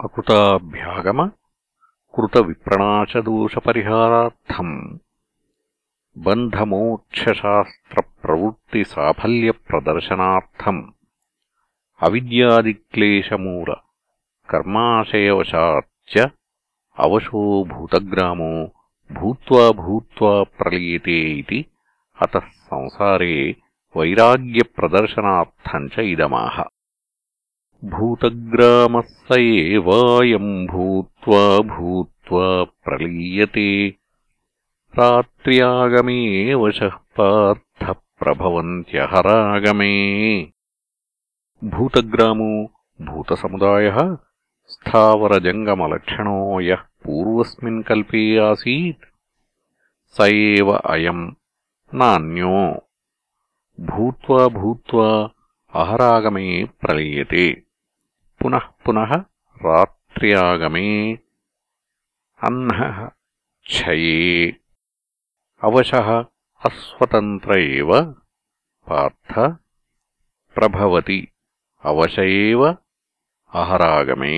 అకుతాభ్యాగమ కృతవిప్రణాశదోషపరిహారార్థం. బంధమోక్షశాస్త్రప్రవృత్తిసాఫల్యప్రదర్శనార్థం. అవిద్యాదిక్లేశమూల కర్మాశయవశాచ్చ అవశో భూతగ్రామో భూత్వా భూత్వా ప్రలీయతే ఇది అతః సంసారే వైరాగ్యప్రదర్శనార్థం చ ఇదమాహ भूतग्रामः स एवायम् भूत्वा भूत्वा प्रलीयते। रात्र्यागमे वशः पार्थः प्रभवन्त्यहरागमे। भूतग्रामो, भूतसमुदायः, स्थावरजङ्गमलक्षणो यः पूर्वस्मिन् कल्पे आसीत्। स एव अयम् नान्यो। भूत्वा भूत्वा अहरागमे प्रलीयते। पुनः पुनः रात्र्यागमे अह्नः क्षये अवशः अस्वतन्त्र एव पार्थ प्रभवति अवश एव अहरागमे